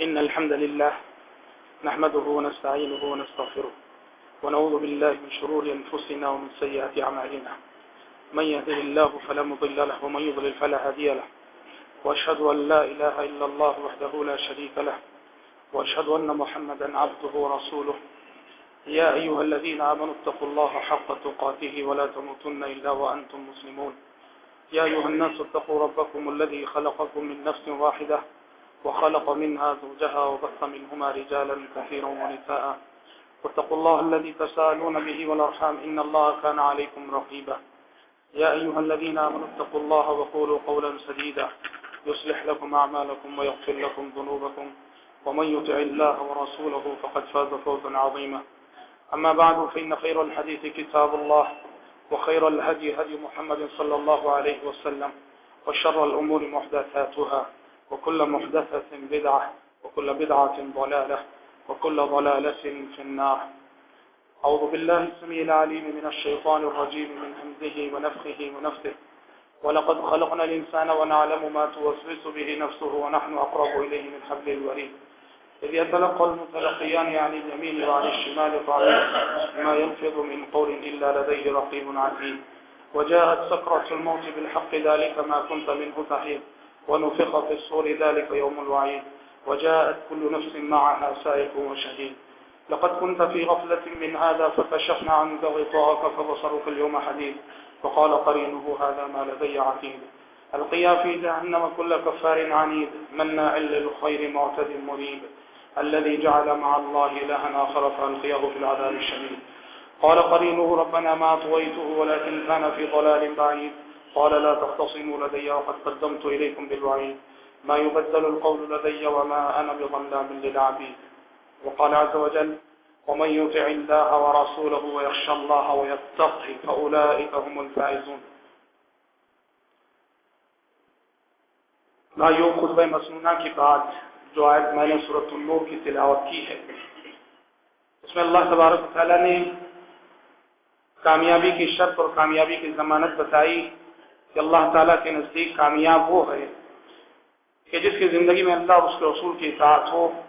إن الحمد لله نحمده ونستعينه ونستغفره ونعوذ بالله من شرور أنفسنا ومن سيئات أعمالنا. من يهده الله فلا مضل له ومن يضلل فلا هادي له. وأشهد أن لا إله إلا الله وحده لا شريك له. وأشهد أن محمدا عبده ورسوله. يا أيها الذين آمنوا اتقوا الله حق تقاته ولا تموتن إلا وأنتم مسلمون. يا أيها الناس اتقوا ربكم الذي خلقكم من نفس واحدة وخلق منها زوجها وبث منهما رجالا كثيرا ونساء. واتقوا الله الذي تساءلون به والأرحام. إن الله كان عليكم رقيبا. يا أيها الذين آمنوا اتقوا الله وقولوا قولا سديدا. يصلح لكم أعمالكم ويغفر لكم ذنوبكم. ومن يطع الله ورسوله فقد فاز فوزا عظيما. أما بعد، فإن خير الحديث كتاب الله، وخير الهدي هدي محمد صلى الله عليه وسلم، وشر الأمور محدثاتها. وكل محدثة بدعة وكل بدعة ضلالة وكل ضلالة في النار. أعوذ بالله السميع العليم من الشيطان الرجيم من همزه ونفخه ونفثه. ولقد خلقنا الإنسان ونعلم ما توسوس به نفسه ونحن أقرب إليه من حبل الوريد. إذ يتلقى المتلقيان عن اليمين وعن الشمال قعيد ما ينفض من قول إلا لديه رقيب عتيد. وجاءت سكرة الموت بالحق ذلك ما كنت منه تحيد. ونفخ في الصور ذلك يوم الوعيد، وجاءت كل نفس معها سائق وشهيد. لقد كنت في غفلة من هذا فكشفنا عنك غطاءك فبصرك اليوم حديد. وقال قرينه، هذا ما لدي عتيد. القيا في جهنم كل كفار عنيد، مناع للخير معتد مريب. الذي جعل مع الله إلها آخر فألقيه في العذاب الشديد. قال قرينه، ربنا ما طويته ولكن كان في ضلال بعيد. قال لا تختصموا لدي وقد قدمت إليكم بالوعيد. ما يبدل القول لدي وما أنا بظلام للعبيد. وقال عز وجل ومن يطع الله ورسوله ويخشى الله ويتقه فأولئك هم الفائزون. لا بھائیو، خطبہ مسنونہ کی بات جو آیت میں نے صورت النور کی تلاوت کی ہے، اس میں اللہ تبارک تعالیٰ نے کامیابی کی شرط اور کامیابی کی ضمانت بتائی۔ کہ اللہ تعالیٰ کے نزدیک کامیاب وہ ہے کہ جس کی زندگی میں اللہ اس کے رسول کی اطاعت ہو،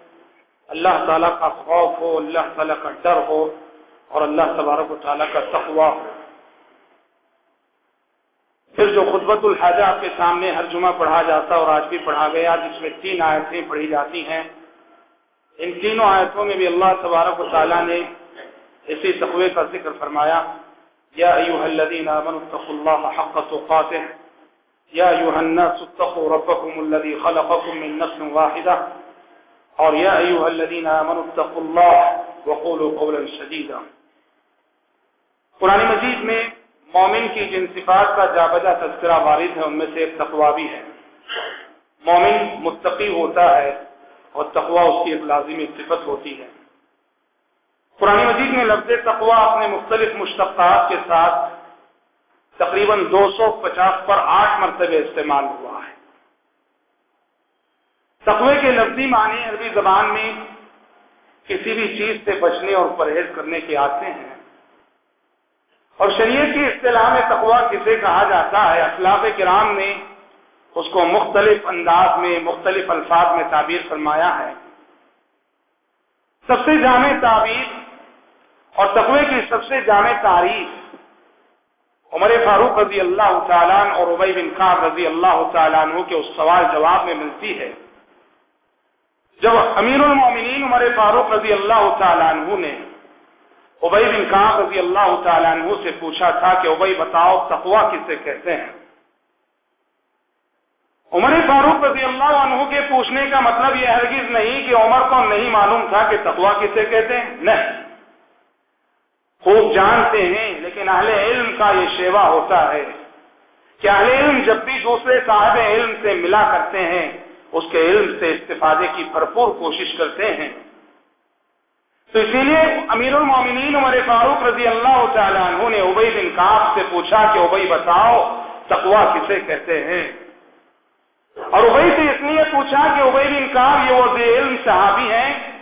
اللہ تعالیٰ کا خوف ہو، اللہ تعالیٰ کا ڈر ہو، اور اللہ تبارک و تعالیٰ کا تقوا ہو۔ پھر جو خطبت الحاجہ آپ کے سامنے ہر جمعہ پڑھا جاتا اور آج بھی پڑھا گیا، جس میں تین آیتیں پڑھی جاتی ہیں۔ ان تینوں آیتوں میں بھی اللہ تبارک و تعالیٰ نے اسی تقوی کا ذکر فرمایا۔ یا ایوہ الذین آمنوا اتقوا اللہ حق تقاته. یا ایوہ الناس اتقوا ربکم الذی خلقکم من نفس واحدہ اور یا ایوہ الذین آمنوا اتقوا اللہ وقولوا قولا شدیدا قرآن مجید میں مومن کی جن صفات کا جا بجا تذکرہ وارد ہے، ان میں سے ایک تقوا بھی ہے۔ مومن متقی ہوتا ہے اور تقوا اس کی ایک لازمی صفت ہوتی ہے۔ قرآن مجید میں لفظ تقوا اپنے مختلف مشتقات کے ساتھ تقریباً دو سو پچاس پر آٹھ مرتبہ استعمال ہوا ہے۔ تقوی کے لفظی معنی عربی زبان میں کسی بھی چیز سے بچنے اور پرہیز کرنے کے آتے ہیں۔ اور شریعت کی اصطلاح میں تقوا کسے کہا جاتا ہے؟ اخلاق کرام نے اس کو مختلف انداز میں، مختلف الفاظ میں تعبیر فرمایا ہے۔ سب سے جامع تعبیر اور تقوی کی سب سے جامع تعریف عمر فاروق رضی اللہ تعالیٰ اور عبی بن خان رضی اللہ تعالیٰ عنہ کے اس سوال جواب میں ملتی ہے۔ جب امیر المومنین عمر فاروق رضی اللہ تعالیٰ عنہ نے عبی بن خان رضی اللہ تعالیٰ عنہ سے پوچھا تھا کہ عبی بتاؤ تقوا کسے کہتے ہیں؟ عمر فاروق رضی اللہ عنہ کے پوچھنے کا مطلب یہ ہرگز نہیں کہ عمر کو نہیں معلوم تھا کہ تقوا کسے کہتے ہیں۔ نہیں۔ خوب جانتے ہیں، لیکن اہل علم کا یہ شیوا ہوتا ہے کہ اہل علم جب بھی دوسرے صاحب علم سے ملا کرتے ہیں، اس کے علم سے استفادے کی بھرپور کوشش کرتے ہیں۔ تو اسی لیے امیر المومنین عمر فاروق رضی اللہ تعالیٰ عنہ نے ابئی بن کاف سے پوچھا کہ ابئی بتاؤ تقوا کسے کہتے ہیں؟ اور ابئی سے اس لیے پوچھا کہ ابئی بن کاف یہ وہ علم صحابی ہیں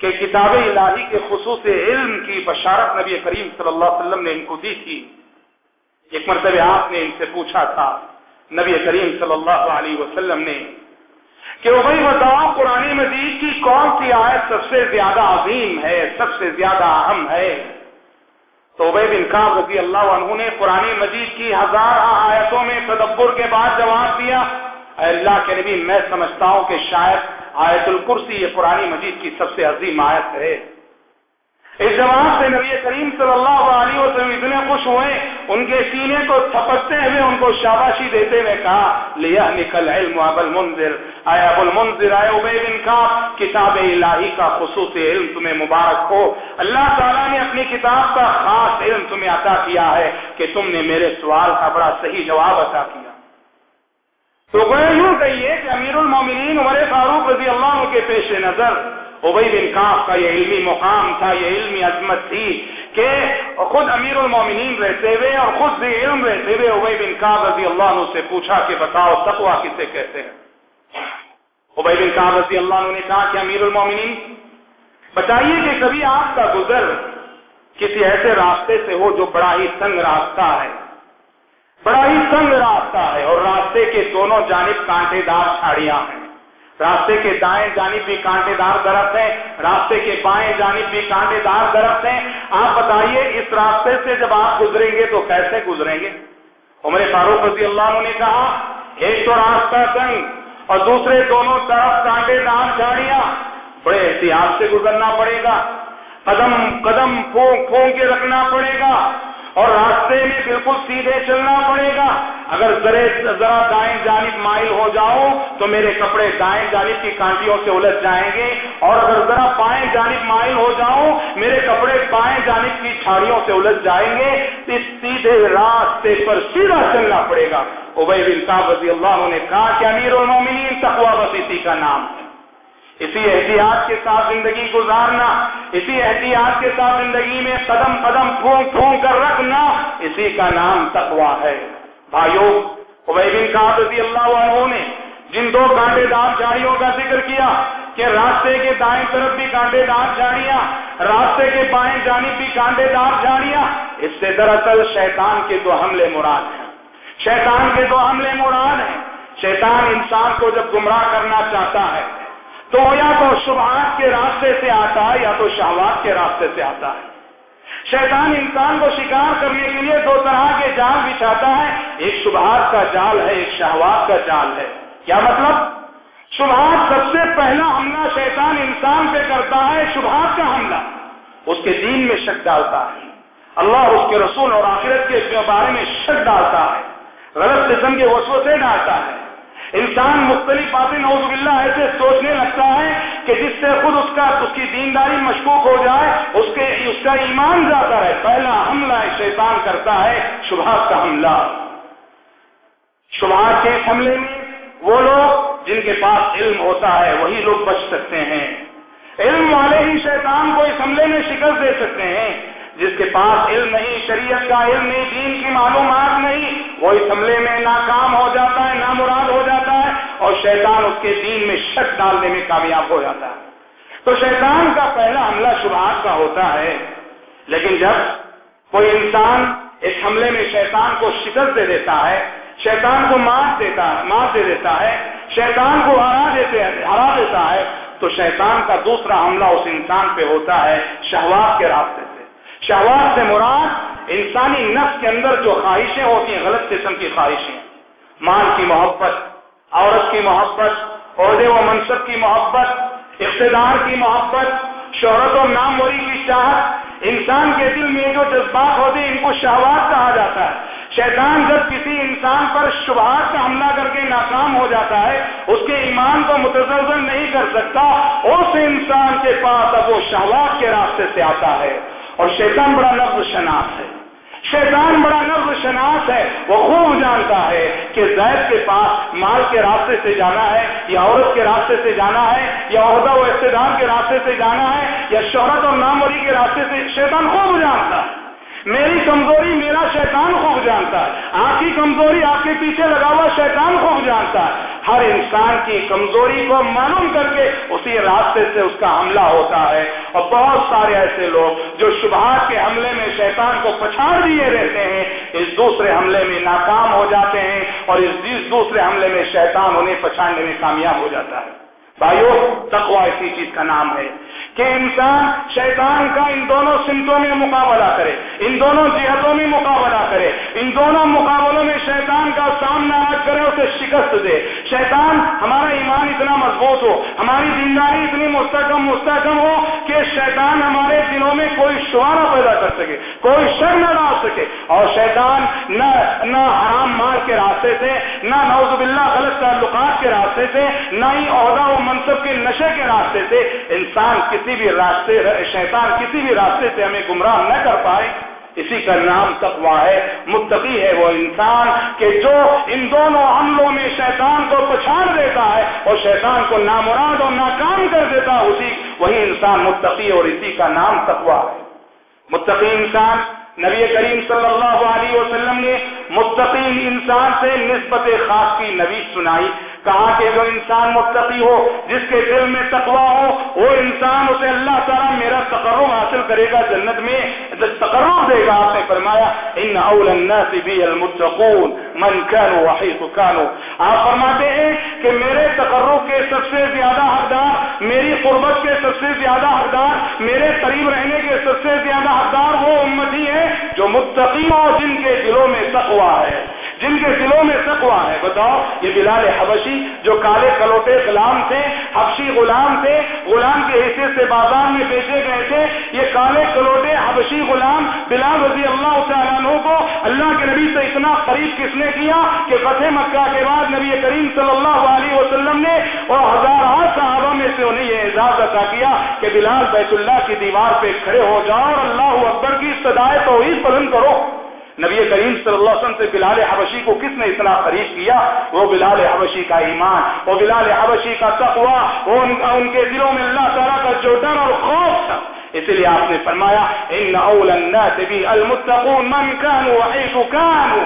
کہ کتاب الہی کے خصوص علم کی بشارت نبی کریم صلی اللہ علیہ وسلم نے ان کو دی تھی۔ ایک مرتبہ آپ نے ان سے پوچھا تھا، نبی کریم صلی اللہ علیہ وسلم نے، کہ وہ بھائی بتاؤ قرآن مجید کی کون سی آیت سب سے زیادہ عظیم ہے، سب سے زیادہ اہم ہے؟ تو بھائی بن کاب رضی اللہ عنہ نے قرآن مجید کی ہزار آیتوں میں تدبر کے بعد جواب دیا، اے اللہ کے نبی، میں سمجھتا ہوں کہ شاید آیت الکرسی، یہ قرآن مجید کی سب سے عظیم آیت ہے۔ اس جواب سے نبی کریم صلی اللہ علیہ وسلم اتنے خوش ہوئے، ان کے سینے کو تھپکتے ہوئے ان کو شاباشی دیتے ہوئے کہا لیا نکل علم اب المنظر آئے ابو المنظر آئے عبی بن کا کتاب الہی کا خصوص علم تمہیں مبارک ہو۔ اللہ تعالیٰ نے اپنی کتاب کا خاص علم تمہیں عطا کیا ہے کہ تم نے میرے سوال کا بڑا صحیح جواب عطا کیا۔ تو گویا یوں کہیے کہ امیر المومنین عمر فاروق رضی اللہ عنہ کے پیش نظر ابئی بن کاف کا یہ علمی مقام تھا، یہ علمی عظمت تھی کہ خود امیر المومنین رہتے ہوئے اور خود بھی علم رہتے ہوئے ابئی بن کاف رضی اللہ عنہ سے پوچھا کہ بتاؤ تقوا کسے کہتے ہیں؟ ابئی بن کاف رضی اللہ عنہ نے کہا کہ امیر المومنین، بتائیے کہ کبھی آپ کا گزر کسی ایسے راستے سے ہو جو بڑا ہی تنگ راستہ ہے؟ بڑا ہی تنگ راستہ ہے اور راستے کے دونوں جانب کانٹے دار چھاڑیاں ہیں۔ راستے کے دائیں جانب بھی کانٹے دار درخت ہیں، راستے کے بائیں جانب بھی کانٹے دار درخت ہیں۔ آپ بتائیے، اس راستے سے جب آپ گزریں گے تو کیسے گزریں گے؟ عمر فاروق رضی اللہ عنہ نے کہا، ایک تو راستہ تنگ اور دوسرے دونوں طرف کانٹے دار جھاڑیاں بڑے احتیاط سے گزرنا پڑے گا۔ قدم قدم پھونک پھونک کے رکھنا پڑے گا۔ اور راستے میں بالکل سیدھے چلنا پڑے گا۔ اگر ذرا دائیں جانب مائل ہو جاؤ تو میرے کپڑے دائیں جانب کی کانٹیوں سے الجھ جائیں گے۔ اور اگر ذرا بائیں جانب مائل ہو جاؤ، میرے کپڑے بائیں جانب کی چھاڑیوں سے الجھ جائیں گے۔ اس سیدھے راستے پر سیدھا چلنا پڑے گا۔ ابئی بن صاحب رضی اللہ نے کہا کہ امیر المومنین تقوا بسیتی کا نام ہے۔ اسی احتیاط کے ساتھ زندگی گزارنا، اسی احتیاط کے ساتھ زندگی میں قدم قدم پھونک پھونک کر رکھنا، اسی کا نام تقوا ہے۔ بھائیو عبید رضی اللہ عنہ نے جن دو کانٹے دار جاڑیوں کا ذکر کیا کہ راستے کے دائیں طرف بھی کانٹے دار جھاڑیاں راستے کے بائیں جانب بھی کانٹے دار جھاڑیاں اس سے دراصل شیطان کے دو حملے مراد ہیں۔ شیطان کے دو حملے مراد ہیں۔ شیطان انسان کو جب گمراہ کرنا چاہتا ہے تو یا تو شبہات کے راستے سے آتا ہے یا تو شہوات کے راستے سے آتا ہے۔ شیطان انسان کو شکار کرنے کے لیے دو طرح کے جال بچھاتا ہے۔ ایک شبہات کا جال ہے، ایک شہوات کا جال ہے۔ کیا مطلب؟ شبہات سب سے پہلا حملہ شیطان انسان پہ کرتا ہے، شبہات کا حملہ۔ اس کے دین میں شک ڈالتا ہے۔ اللہ اس کے رسول اور آخرت کے بارے میں شک ڈالتا ہے۔ غلط قسم کے وسو سے ڈالتا ہے۔ انسان مختلف باتیں نوز باللہ ایسے سوچنے لگتا ہے کہ جس سے خود اس کا اس کی دینداری مشکوک ہو جائے، اس کے اس کا ایمان جاتا ہے پہلا حملہ شیطان کرتا ہے، شبہات کا حملہ۔ شبہات کے حملے میں وہ لوگ جن کے پاس علم ہوتا ہے، وہی لوگ بچ سکتے ہیں۔ علم والے ہی شیطان کو اس حملے میں شکست دے سکتے ہیں۔ جس کے پاس علم نہیں، شریعت کا علم نہیں، دین کی معلومات نہیں، وہ اس حملے میں ناکام ہو جاتا ہے، نامراد ہو جاتا ہے اور شیطان اس کے دین میں شک ڈالنے میں کامیاب ہو جاتا ہے۔ تو شیطان کا پہلا حملہ شبہات کا ہوتا ہے، لیکن جب کوئی انسان اس حملے میں شیطان کو شکست دے دیتا ہے، شیطان کو مات دیتا ہے دے دیتا ہے، شیطان کو ہرا دیتے، ہرا دیتا ہے، تو شیطان کا دوسرا حملہ اس انسان پہ ہوتا ہے شہوات کے راستے شہوات سے مراد انسانی نفس کے اندر جو خواہشیں ہوتی ہیں، غلط قسم کی خواہشیں۔ مال کی محبت، عورت کی محبت، عہدے و منصب کی محبت، اقتدار کی محبت، شہرت و ناموری کی چاہت انسان کے دل میں جو جذبات ہوتے ہیں، ان کو شہوات کہا جاتا ہے۔ شیطان جب کسی انسان پر شبہات کا حملہ کر کے ناکام ہو جاتا ہے، اس کے ایمان کو متزلزل نہیں کر سکتا، اس انسان کے پاس اب وہ شہوات کے راستے سے آتا ہے۔ اور شیطان بڑا لفظ شناس ہے۔ شیطان بڑا لفظ شناس ہے۔ وہ خوب جانتا ہے کہ زید کے پاس مال کے راستے سے جانا ہے، یا عورت کے راستے سے جانا ہے، یا عہدہ و اقتدار کے راستے سے جانا ہے، یا شہرت اور ناموری کے راستے سے، شیطان خوب جانتا ہے۔ میری کمزوری میرا شیطان خوب جانتا ہے۔ آپ کی کمزوری آپ کے پیچھے لگا ہوا شیطان خوب جانتا ہے۔ ہر انسان کی کمزوری کو معلوم کر کے اسی راستے سے اس کا حملہ ہوتا ہے۔ اور بہت سارے ایسے لوگ جو شبہات کے حملے میں شیطان کو پچھاڑ دیے رہتے ہیں، اس دوسرے حملے میں ناکام ہو جاتے ہیں اور اس دوسرے حملے میں شیطان انہیں پچھاڑنے میں کامیاب ہو جاتا ہے۔ بھائیو تقوا اسی چیز کا نام ہے۔ کہ انسان شیطان کا ان دونوں سمتوں میں مقابلہ کرے، ان دونوں جہتوں میں مقابلہ کرے، ان دونوں مقابلوں میں شیطان کا سامنا آج کرے، اسے شکست دے۔ شیطان ہمارا ایمان اتنا مضبوط ہو، ہماری دینداری اتنی مستحکم مستحکم ہو کہ شیطان ہمارے دلوں میں کوئی شعرا پیدا کر سکے، کوئی شر نہ ڈال سکے۔ اور شیطان نہ نہ حرام مال کے راستے سے، نہ نوز باللہ غلط تعلقات کے راستے سے، نہ ہی عہدہ و منصب کے نشے کے راستے سے انسان کسی کسی بھی راستے شیطان کسی بھی راستے سے ہمیں گمراہ نہ کر پائے، اسی کا نام تقوا ہے، متقی ہے وہ انسان کہ جو ان دونوں حملوں میں شیطان کو پچھاڑ دیتا ہے اور شیطان کو نامراد اور ناکام کر دیتا ہے، اسی، وہی انسان متقی اور اسی کا نام تقوا ہے۔ متقی انسان، نبی کریم صلی اللہ علیہ وسلم نے متقی انسان سے نسبت خاص کی نبی سنائی۔ کہا کہ جو انسان متقی ہو، جس کے دل میں تقوا ہو، وہ انسان اسے اللہ تعالیٰ میرا تقرب حاصل کرے گا جنت میں، تقرب دے گا، آپ نے فرمایا، ان اول الناس بھی المتقون، من كانوا وحيث كانوا۔ آپ فرماتے ہیں کہ میرے تقرب کے سب سے زیادہ حقدار، میری قربت کے سب سے زیادہ حقدار، میرے قریب رہنے کے سب سے زیادہ حقدار وہ امتی ہے جو متقی ہو جن کے دلوں میں تقوا ہے۔ جن کے دلوں میں تقوا ہے۔ بتاؤ، یہ بلال حبشی جو کالے کلوٹے غلام تھے، حبشی غلام تھے، غلام کے حصے سے بازار میں بیچے گئے تھے، یہ کالے کلوٹے حبشی غلام بلال رضی اللہ تعالیٰ کو اللہ کے نبی سے اتنا قریب کس نے کیا کہ فتح مکہ کے بعد نبی کریم صلی اللہ علیہ وسلم نے اور ہزار صحابہ میں سے انہیں یہ اعزاز عطا کیا کہ بلال بیت اللہ کی دیوار پہ کھڑے ہو جاؤ اور اللہ اکبر کی صدائے توحید بلند کرو۔ نبی کریم صلی اللہ علیہ وسلم سے بلال حبشی کو کس نے اتنا قریب کیا؟ وہ بلال حبشی کا ایمان، وہ بلال حبشی کا تقوا وہ ان کے دلوں میں اللہ تعالیٰ کا جو ڈر اور خوف تھا۔ اسی لیے آپ نے فرمایا، ان اول الناس بھی المتقون، من كانوا وحيث كانوا.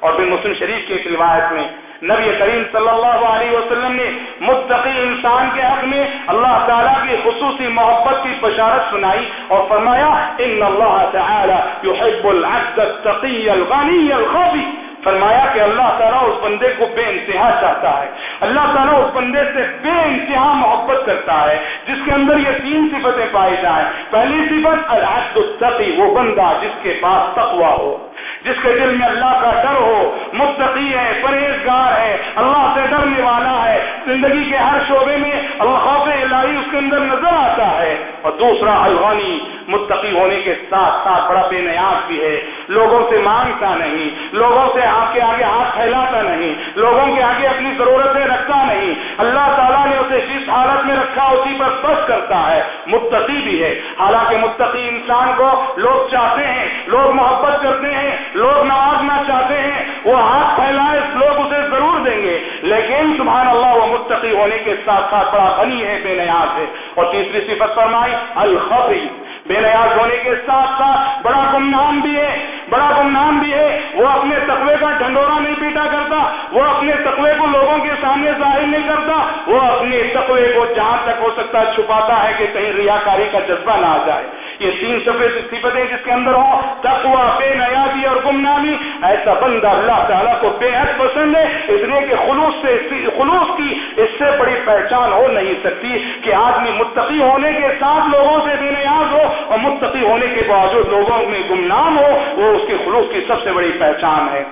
اور پھر مسلم شریف کی ایک روایت میں نبی کریم صلی اللہ علیہ وسلم نے متقی انسان کے حق میں اللہ تعالیٰ کی خصوصی محبت کی بشارت سنائی اور فرمایا، ان اللہ تعالی يحب العبد التقی الغنی فرمایا کہ اللہ تعالیٰ اس بندے کو بے انتہا چاہتا ہے۔ اللہ تعالیٰ اس بندے سے بے انتہا محبت کرتا ہے، جس کے اندر یہ تین صفتیں پائی جائیں۔ پہلی صفت الحد التقی، وہ بندہ جس کے پاس تقوا ہو۔ جس کے دل میں اللہ کا ڈر ہو، متقی ہے، پرہیزگار ہے، اللہ سے ڈرنے والا ہے، زندگی کے ہر شعبے میں اللہ خوف الہی اس کے اندر نظر آتا ہے۔ اور دوسرا الغانی متقی ہونے کے ساتھ ساتھ بڑا بے نیاز بھی ہے۔ لوگوں سے مانگتا نہیں، لوگوں سے آپ کے آگے ہاتھ پھیلاتا نہیں، لوگوں کے آگے اپنی ضرورتیں رکھتا نہیں۔ اللہ تعالیٰ نے اسے جس حالت میں رکھا اسی پر بس کرتا ہے۔ متقی بھی ہے۔ حالانکہ متقی انسان کو لوگ چاہتے ہیں، لوگ محبت کرتے ہیں، لوگ نوازنا چاہتے ہیں، وہ ہاتھ پھیلائے لوگ اسے ضرور دیں گے۔ لیکن سبحان اللہ، وہ متقی ہونے کے ساتھ ساتھ بڑا غنی ہے، بے نیاز ہے۔ اور تیسری صفت فرمائی الخبری بے نیاز ہونے کے ساتھ ساتھ بڑا گمنام بھی ہے، بڑا گمنام بھی ہے۔ وہ اپنے تقوی کا ڈھنڈورا نہیں پیٹا کرتا، وہ اپنے تقوی کو لوگوں کے سامنے ظاہر نہیں کرتا، وہ اپنے تقوی کو جہاں تک ہو سکتا چھپاتا ہے کہ کہیں ریاکاری کا جذبہ نہ آ جائے۔ یہ تین سفید صفتیں جس کے اندر ہوں تقوا بے نیازی اور گمنامی، ایسا بندہ اللہ تعالیٰ کو بے حد پسند ہے، اس لیے کہ خلوص سے خلوص کی اس سے بڑی پہچان ہو نہیں سکتی کہ آدمی متقی ہونے کے ساتھ لوگوں سے بے نیاز ہو اور متقی ہونے کے باوجود لوگوں میں گمنام ہو، وہ اس کے خلوص کی سب سے بڑی پہچان ہے۔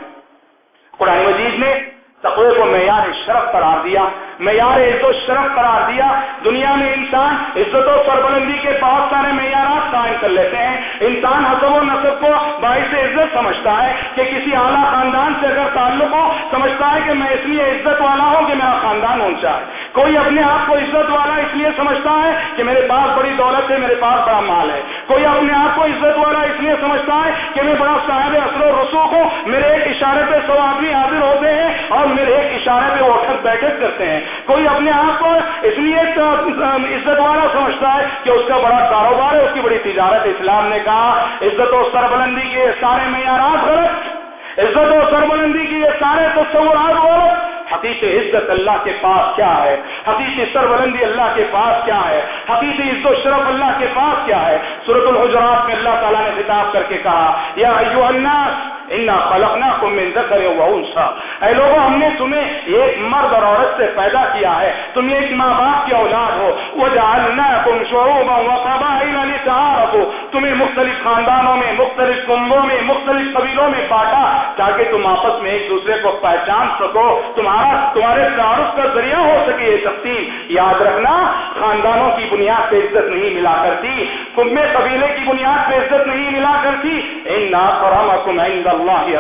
قرآن مجید نے تقوی کو معیار شرف قرار دیا۔ معیار عزت و شرف قرار دیا۔ دنیا میں انسان عزت و سربلندی کے بہت سارے معیارات قائم کر لیتے ہیں۔ انسان حسب و نصب کو باعث عزت سمجھتا ہے کہ کسی اعلیٰ خاندان سے اگر تعلق ہو، سمجھتا ہے کہ میں اس لیے عزت والا ہوں کہ میرا خاندان اونچا ہے۔ کوئی اپنے آپ کو عزت والا اس لیے سمجھتا ہے کہ میرے پاس بڑی دولت ہے، میرے پاس بڑا مال ہے۔ کوئی اپنے آپ کو عزت والا اس لیے سمجھتا ہے کہ میں بڑا صاحب اثر و رسوخ ہوں، میرے ایک اشارے پہ سو آدمی حاضر ہوتے ہیں اور میرے ایک اشارے پہ وہ اٹھک بیٹھک کرتے ہیں۔ کوئی اپنے آپ کو اس لیے عزت والا سمجھتا ہے کہ اس کا بڑا کاروبار ہے، اس کی بڑی تجارت اسلام نے کہا، عزت و سربلندی کے سارے معیارات غلط۔ عزت و سربلندی کی یہ سارے تصورات غلط۔ حقیقی عزت اللہ کے پاس کیا ہے؟ حقیقی سربلندی اللہ کے پاس کیا ہے؟ حقیقی عزت و شرف اللہ کے پاس کیا ہے؟ سورت الحجرات میں اللہ تعالیٰ نے خطاب کر کے کہا، یا ایو الناس، انا فلقنا کو من ذکر وانسا اے لوگوں، ہم نے تمہیں ایک مرد اور عورت سے پیدا کیا ہے۔ تم ایک ماں باپ کی اولاد ہو۔ وجعلناکم شعوبا وقبائل لتعارفوا۔ تمہیں مختلف خاندانوں میں، مختلف کنبوں میں، مختلف قبیلوں میں بانٹا تاکہ تم آپس میں ایک دوسرے کو پہچان سکو۔ تمہارا، تمہارے تعارف کا ذریعہ ہو سکے یہ تقسیم یاد رکھنا، خاندانوں کی بنیاد پہ عزت نہیں ملا کرتی۔ کنبے قبیلے کی بنیاد پہ عزت نہیں ملا کرتی۔ ان کرمکم اللہ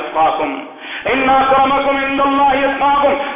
ان کرمکم عند اللہ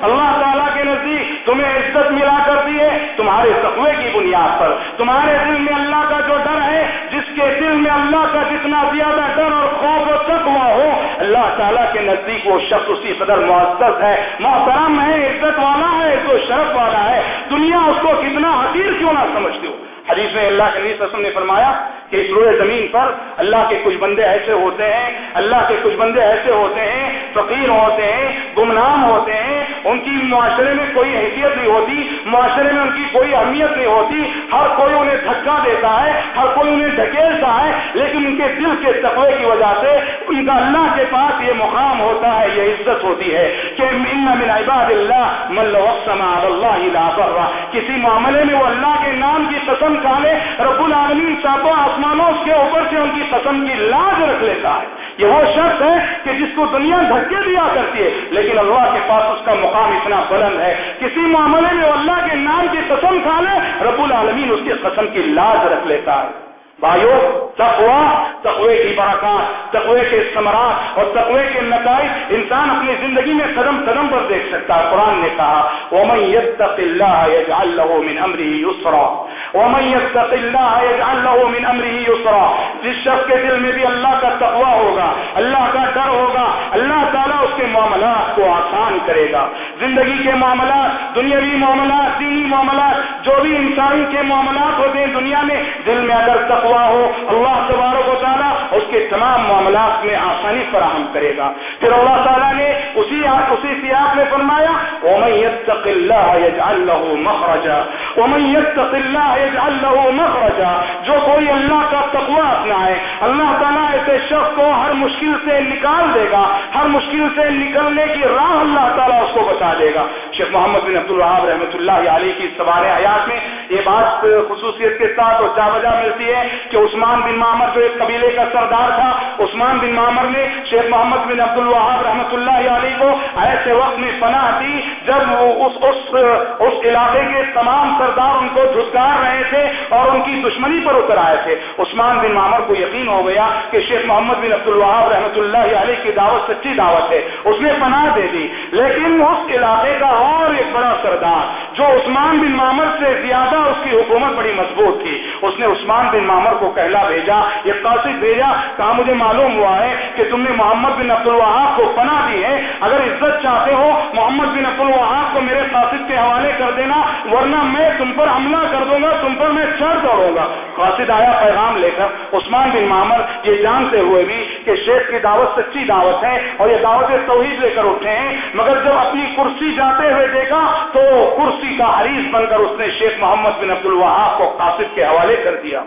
اللہ تعالیٰ کے نزدیک تمہیں عزت ملا کرتی ہے تمہارے تقوی کی بنیاد پر تمہارے دل میں اللہ کا جو ڈر ہے جس کے دل میں اللہ کا جتنا زیادہ ڈر اور خوف و تقوی ہو اللہ تعالیٰ کے نزدیک وہ شخص اسی قدر معزز ہے، محترم ہے، عزت والا ہے تو شرف والا ہے۔ دنیا اس کو کتنا حقیر کیوں نہ سمجھتی ہو؟ حدیث میں اللہ کے وسلم نے فرمایا کہ اس روئے زمین پر اللہ کے کچھ بندے ایسے ہوتے ہیں، اللہ کے کچھ بندے ایسے ہوتے ہیں، فقیر ہوتے ہیں، گمنام ہوتے ہیں، ان کی معاشرے میں کوئی حیثیت نہیں ہوتی، معاشرے میں ان کی کوئی اہمیت نہیں ہوتی، ہر کوئی انہیں دھکا دیتا ہے، ہر کوئی انہیں ڈھکیلتا ہے، لیکن ان کے دل کے تقوی کی وجہ سے ان کا اللہ کے پاس یہ مقام ہوتا ہے، یہ عزت ہوتی ہے کہ من عباد اللہ من اللہ کسی معاملے میں وہ اللہ کے نام کی قسم کھا رب العالمین صاحب آسمانوں کے اوپر سے ان کی قسم کی لاج رکھ لیتا ہے۔ یہ وہ شخص ہے کہ جس کو دنیا دھکے دیا کرتی ہے، لیکن اللہ کے پاس اس کا مقام اتنا بلند ہے۔ کسی معاملے میں اللہ کے نام کی قسم کھا لے، رب العالمین اس کی قسم کی لاج رکھ لیتا ہے۔ بھائیو تقوا تقوی کی برکات تقوی کے ثمرات اور تقوی کے نتائج انسان اپنی زندگی میں قدم قدم پر دیکھ سکتا ہے، قرآن نے کہا، ومن يتق الله يجعل له من امره يسرا. ومن يتق الله يجعل له من امره يسرا. جس شخص کے دل میں بھی اللہ کا تقوی ہوگا، اللہ کا ڈر ہوگا، اللہ تعالیٰ اس کے معاملات کو آسان کرے گا. زندگی کے معاملات، دنیاوی معاملات، دینی معاملات، جو بھی انسانی کے معاملات ہوتے ہیں دنیا میں، دل میں اگر تقوی ہوا ہو، اللہ تبارک و تعالیٰ اس کے تمام معاملات میں آسانی فراہم کرے گا۔ پھر اللہ تعالیٰ نے اسی اسی سیاق میں فرمایا، ومن مخرجا۔ ومن يتق الله يجعل له مخرجا، جو کوئی اللہ کا تقوی اپنائے، اللہ تعالیٰ ایسے شخص کو ہر مشکل سے نکال دے گا، ہر مشکل سے نکلنے کی راہ اللہ تعالیٰ اس کو بتا دے گا۔ شیخ محمد بن عبد الوہاب رحمۃ اللہ علیہ کی سوال حیات میں یہ بات خصوصیت کے ساتھ اور جا بجا ملتی ہے کہ عثمان بن معمر جو ایک قبیلے کا سردار تھا، عثمان بن معمر نے شیخ محمد بن عبد الوہاب رحمۃ اللہ علیہ کو ایسے وقت میں پناہ دی جب وہ اس اس اس علاقے کے تمام سردار ان کو جھٹکار رہے تھے اور ان کی دشمنی پر اتر آئے تھے۔ عثمان بن معمر کو یقین ہو گیا کہ شیخ محمد بن عبد الوہاب رحمۃ اللہ علیہ کی دعوت سچی دعوت ہے۔ اس نے پناہ دے دی، لیکن اس علاقے کا اور ایک بڑا سردار جو عثمان بن معمر سے زیادہ اس کی حکومت بڑی مضبوط تھی، اس نے عثمان بن معمر کو کہلا بھیجا، یہ قاصد بھیجا، کہا مجھے معلوم ہوا ہے کہ تم نے محمد بن عبد الوہاب کو پناہ دی ہے، اگر عزت چاہتے ہو، محمد بن عبد الوہاب کو میرے قاصد کے حوالے کر دینا، ورنہ میں تم پر حملہ کر دوں گا، تم پر میں چڑھ دوڑوں گا۔ قاصد آیا پیغام لے کر، عثمان بن معمر یہ جانتے ہوئے بھی کہ شیخ کی دعوت سچی دعوت ہے اور یہ دعوت توحید لے کر اٹھے ہیں۔ مگر جب اپنی کرسی جاتے ہوئے دیکھا تو کرسی کا حریث بن کر اس نے شیخ محمد بن عبد الوہاب کو قاصد کے حوالے کر دیا۔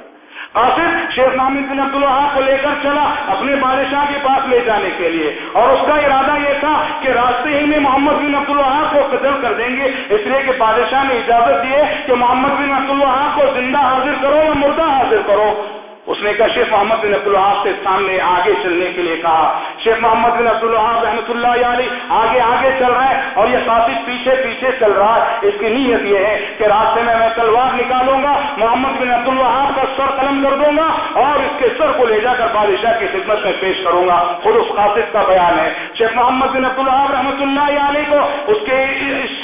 آصف شیخ محمد بن عبد الحاق کو لے کر چلا اپنے بادشاہ کے پاس لے جانے کے لیے۔ اور اس کا ارادہ یہ تھا کہ راستے ہی میں محمد بن عبد الحاق کو قتل کر دیں گے۔ اس لیے کہ بادشاہ نے اجازت دی ہے کہ محمد بن عبد الحاق کو زندہ حاضر کرو یا مردہ حاضر کرو۔ اس نے کہا، شیخ محمد بن عبد الحاق سے سامنے آگے چلنے کے لیے کہا۔ شیخ محمد بن عبد الحاق رحمۃ اللہ علیہ آگے آگے چل رہا ہے اور یہ قاصد پیچھے پیچھے چل رہا ہے۔ اس کی نیت یہ ہے کہ راستے میں میں تلوار نکالوں گا، محمد بن عبد الحاق کا سر قلم کر دوں گا اور اس کے سر کو لے جا کر بادشاہ کی خدمت میں پیش کروں گا۔ خود اس قاصد کا بیان ہے۔ شیخ محمد بن عبد الحاق رحمۃ اللہ علیہ کو اس کے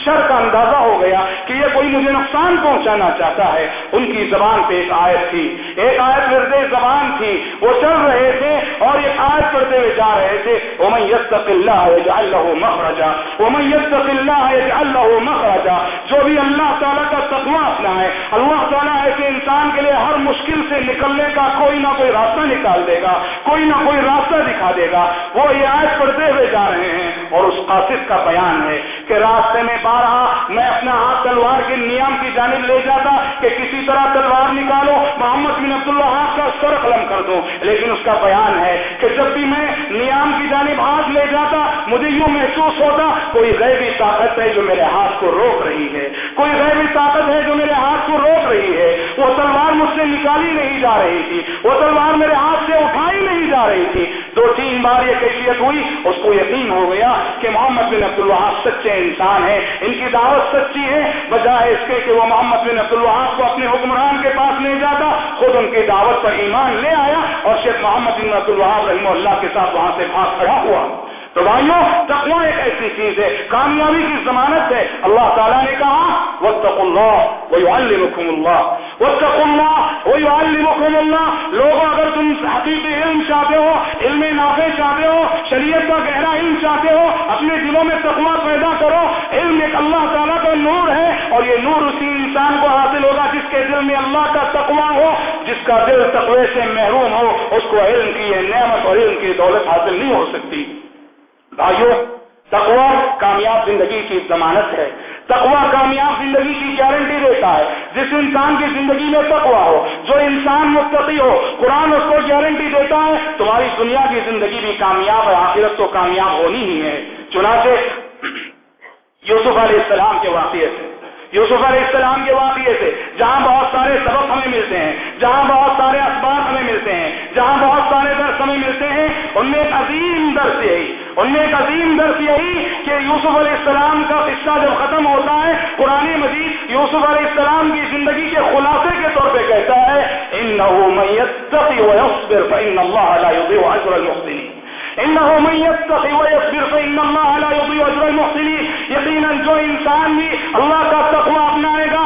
شر کا اندازہ ہو گیا کہ یہ کوئی مجھے نقصان پہنچانا چاہتا ہے۔ ان کی زبان پہ ایک آیت تھی۔ ایک آیت پھر زبان تھی، وہ چل رہے تھے اور یہ آج پڑھتے ہوئے جا رہے تھے۔ ومن يتق الله يجعل له مخرجا۔ ومن يتق الله يجعل له مخرجا۔ جو بھی اللہ تعالیٰ کا تقوی اپنا ہے، اللہ تعالیٰ ایسے انسان کے لیے ہر مشکل سے نکلنے کا کوئی نہ کوئی راستہ نکال دے گا، کوئی نہ کوئی راستہ دکھا دے گا۔ وہ یہ آج پڑھتے ہوئے جا رہے ہیں اور اس قاصد کا بیان ہے۔ کہ راستے میں بارہ میں اپنا ہاتھ تلوار کے نیام کی جانب لے جاتا کہ کسی طرح تلوار نکالو، محمد بن عبد اللہ کا سر قلم کر دوں لیکن اس کا بیان ہے کہ جب بھی میں نیام کی جانب ہاتھ لے جاتا، مجھے یوں محسوس ہوتا، کوئی غیبی طاقت ہے جو میرے ہاتھ کو روک رہی ہے۔ کوئی غیبی طاقت ہے جو میرے ہاتھ کو روک رہی ہے۔ وہ تلوار مجھ سے نکالی نہیں جا رہی تھی، وہ تلوار میرے ہاتھ سے اٹھائی نہیں جا رہی تھی۔ دو تین بار یہ کیفیت ہوئی، اس کو یقین ہو گیا کہ محمد بن عبد سچے انسان ہیں ان کی دعوت سچی ہے، بجائے اس کے کہ وہ محمد بن عبد الوہاب کو اپنے حکمران کے پاس لے جاتا، خود ان کی دعوت پر ایمان لے آیا اور شیخ محمد بن عبد الوہاب رحمہ اللہ کے ساتھ وہاں سے بھاگ کھڑا ہوا۔ تو بھائیوں تقوا ایک ایسی چیز ہے، کامیابی کی ضمانت ہے۔ اللہ تعالیٰ نے کہا وطق اللہ وہی اللہ وطق اللہ وہی اللہ لوگوں، اگر تم حقیقی علم چاہتے ہو علم نافع چاہتے ہو شریعت کا گہرا علم چاہتے ہو، اپنے دلوں میں تقوا پیدا کرو۔ علم ایک اللہ تعالیٰ کا نور ہے اور یہ نور اسی انسان کو حاصل ہوگا جس کے دل میں اللہ کا تقوا ہو، جس کا دل تقوی سے محروم ہو، اس کو علم کی یہ نعمت اور علم کی دولت حاصل نہیں ہو سکتی۔ بھائیو تقوا کامیاب زندگی کی ضمانت ہے۔ تقوا کامیاب زندگی کی گارنٹی دیتا ہے۔ جس انسان کی زندگی میں تقوا ہو، جو انسان مستقی ہو، قرآن اس کو گارنٹی دیتا ہے، تمہاری دنیا کی زندگی بھی کامیاب ہے، آخرت تو کامیاب ہونی ہی ہے۔ چنانچہ، یوسف علیہ السلام کے واقعے سے۔ یوسف علیہ السلام کے واقعے سے، جہاں بہت سارے سبق ہمیں ملتے ہیں، جہاں بہت سارے اخبار ہمیں ملتے ہیں جہاں بہت سارے درس ہمیں ملتے ہیں، ان میں ایک عظیم درس یہی، ان میں ایک عظیم درس یہی کہ یوسف علیہ السلام کا قصہ جب ختم ہوتا ہے، قرآن مجید یوسف علیہ السلام کی زندگی کے خلاصے کے طور پہ کہتا ہے ان انه من يتقي ويصبر فان الله لا يضيع اجر المحسنين یقینا جو انسان بھی اللہ کا تقوی اپنائے گا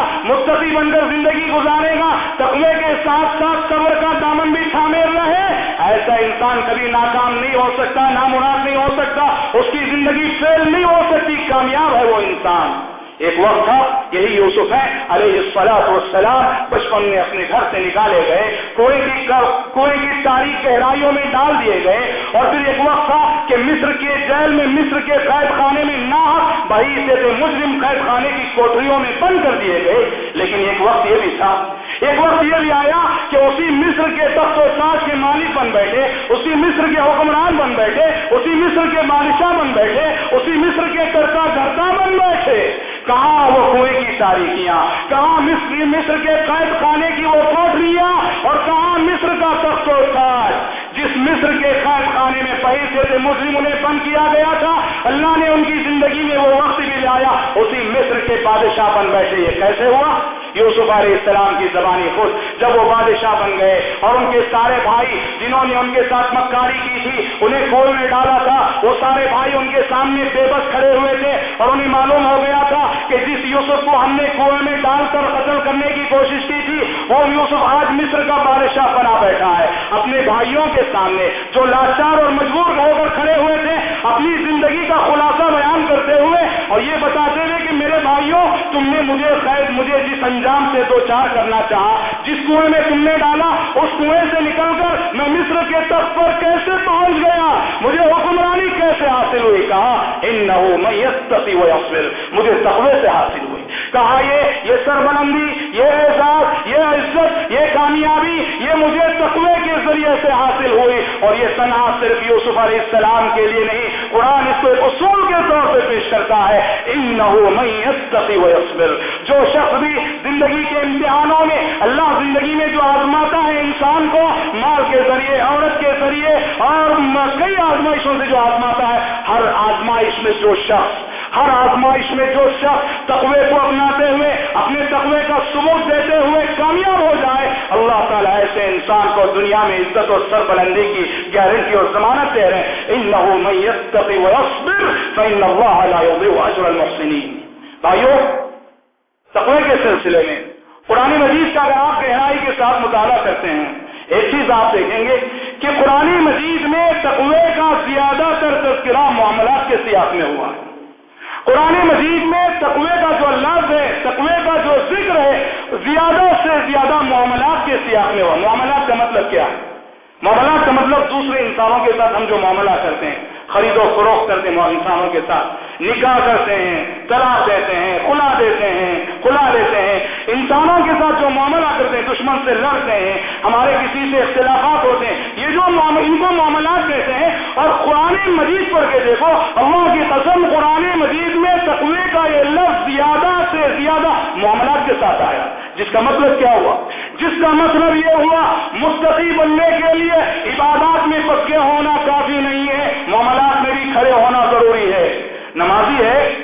متقی بن کر زندگی گزارے گا، تقوی کے ساتھ ساتھ قبر کا دامن بھی تھامے رہے۔ ایسا انسان کبھی ناکام نہیں ہو سکتا نامراد نہیں ہو سکتا، اس کی زندگی فیل نہیں ہو سکتی، کامیاب ہے وہ انسان۔ ایک وقت تھا، یہی یوسف ہے، علیہ السلاط والسلام بچپن میں اپنے گھر سے نکالے گئے کوئی کی کوئی کی تاریخ گہرائیوں میں ڈال دیے گئے، اور پھر ایک وقت تھا کہ مصر کے جیل میں، مصر کے قید خانے میں نہ بھائی سے مجرم قید خانے کی کوٹریوں میں بند کر دیے گئے۔ لیکن ایک وقت یہ بھی تھا، ایک وقت یہ بھی آیا کہ اسی مصر کے تخت و تاج کے مالک بن بیٹھے، اسی مصر کے حکمران بن بیٹھے، اسی مصر کے بادشاہ بن بیٹھے، اسی مصر کے کرتا دھرتا بن بیٹھے۔ کہاں وہ کنویں کی تاریخیاں کہاں مصر مصر کے قید خانے کی وہ کوٹریاں؟ اور کہاں مصر کا تخت و تاج مصر کے قید خانے میں پیسے سے مسلم انہیں بند کیا گیا تھا۔ اللہ نے ان کی زندگی میں وہ وقت بھی لایا۔ اسی مصر کے بادشاہ بن بیٹھے۔ یہ کیسے ہوا؟ یوسف علیہ السلام کی زبانی خود۔ جب وہ بادشاہ بن گئے اور ان کے سارے بھائی جنہوں نے ان کے ساتھ مکاری کی تھی، انہیں کوئے میں ڈالا تھا۔ وہ سارے بھائی ان کے سامنے بے بس کھڑے ہوئے تھے اور انہیں معلوم ہو گیا تھا کہ جس یوسف کو ہم نے کنویں میں ڈال کر قتل کرنے کی کوشش کی تھی، وہ یوسف آج مصر کا بادشاہ بنا بیٹھا ہے۔ اپنے بھائیوں کے سامنے جو لاچار اور مجبور ہو کر کھڑے ہوئے تھے، اپنی زندگی کا خلاصہ بیان کرتے ہوئے اور یہ بتاتے ہوئے کہ میرے بھائیوں، تم نے مجھے قید مجھے جس انجام سے دو چار کرنا چاہا، جس کنویں میں تم نے ڈالا، اس کنویں سے نکل کر میں مصر کے تخت پر کیسے پہنچ گیا؟ مجھے حکمرانی کیسے حاصل ہوئی؟ کہا ان نہ مجھے تقوی سے حاصل کہا یہ یہ سربلندی، یہ احساس یہ عزت، یہ کامیابی، یہ مجھے تقوی کے ذریعے سے حاصل ہوئی اور یہ صنعت صرف یوسف علیہ السلام کے لیے نہیں، قرآن اس کو اصول کے طور پہ پیش کرتا ہے ان نہ جو شخص بھی زندگی کے امتحانوں میں، اللہ زندگی میں جو آزماتا ہے انسان کو، مال کے ذریعے، عورت کے ذریعے اور کئی آزمائشوں سے جو آزماتا ہے، ہر آزمائش میں جو شخص ہر آزمائش میں جو شخص تقوی کو اپناتے ہوئے، اپنے تقوی کا ثبوت دیتے ہوئے کامیاب ہو جائے، اللہ تعالیٰ ایسے انسان کو دنیا میں عزت اور سر بلندی کی گارنٹی اور ضمانت دے رہے ہیں۔ ان بھائیوں تقوی کے سلسلے میں پرانی مجید کا اگر آپ گہرائی کے ساتھ مطالعہ کرتے ہیں، ایک چیز آپ دیکھیں گے کہ قرآن مجید میں تقوی کا زیادہ تر تذکرہ معاملات کے سیاق میں ہوا ہے۔ قرآن مجید میں تقوی کا جو لفظ ہے، تقوی کا جو ذکر ہے، زیادہ سے زیادہ معاملات کے سیاق میں ہوا۔ معاملات کا مطلب کیا؟ ہے معاملات کا مطلب دوسرے انسانوں کے ساتھ ہم جو معاملہ کرتے ہیں۔ خرید و فروخت کرتے ہیں انسانوں کے ساتھ۔ نکاح کرتے ہیں، طلاق دیتے ہیں کھلا دیتے ہیں کھلا دیتے ہیں۔ انسانوں کے ساتھ جو معاملہ کرتے ہیں، دشمن سے لڑتے ہیں، ہمارے کسی سے اختلافات ہوتے ہیں۔ یہ جو ان کو معاملات کہتے ہیں، اور قرآن مجید پڑھ کے دیکھو، اللہ کی قسم قرآن مجید میں تقوی کا یہ لفظ زیادہ سے زیادہ معاملات کے ساتھ آیا۔ جس کا مطلب کیا ہوا؟ جس کا مطلب یہ ہوا مستقی بننے کے لیے عبادات میں پکے ہونا کافی نہیں ہے، معاملات میں بھی کھڑے ہونا ضروری ہے۔ نمازی ہے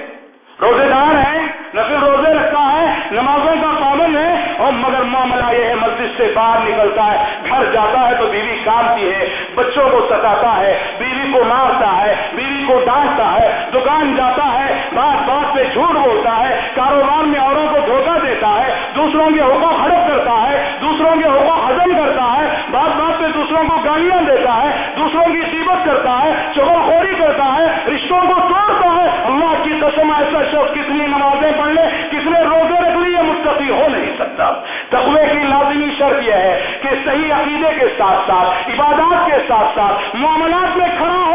روزے دار ہے، نفل روزے رکھتا ہے، نمازوں کا پابند ہے، اور مگر معاملہ یہ ہے، مسجد سے باہر نکلتا ہے، گھر جاتا ہے تو بیوی کامتی ہے، بچوں کو ستاتا ہے، بیوی کو مارتا ہے، بیوی کو ڈانٹتا ہے، دکان جاتا ہے، بات بات پہ جھوٹ بولتا ہے، کاروبار میں اوروں کو دھوکہ دیتا ہے، دوسروں کے حقوق ہڑپ کرتا ہے، دوسروں کے حقوق ہزم کرتا ہے، بات بات پہ دوسروں کو گالیاں دیتا ہے، دوسروں کی قیمت کرتا ہے چغل خوری کرتا ہے، رشتوں کو توڑتا ہے۔ اللہ کی قسم، ایسا شخص کتنی نمازیں پڑھ لے کس نے روزے رکھ لیے مستقی ہو نہیں سکتا۔ تقوی کی لازمی شرط یہ ہے کہ صحیح عقیدے کے ساتھ ساتھ، عبادات کے ساتھ ساتھ، معاملات میں کھڑا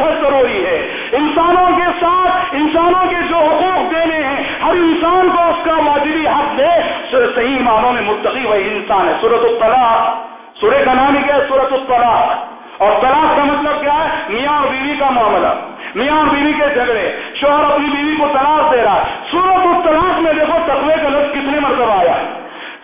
ہونا ضروری ہے۔ انسانوں کے ساتھ انسانوں کے جو حقوق دینے ہیں، ہر انسان کو اس کا واجبی حق دے۔ صحیح معنوں میں متقی وہی انسان ہے۔ صورت الطلاق۔ سورہ کا نام کیا ہے؟ صورت الطلاق۔ اور طلاق کا مطلب کیا ہے؟ میاں اور بیوی کا معاملہ۔ میاں اور بیوی کے جھگڑے۔ شوہر اپنی بیوی کو طلاق دے رہا ہے۔ سورت الطلاق میں دیکھو، تقوی کا لفظ کتنے مرتبہ آیا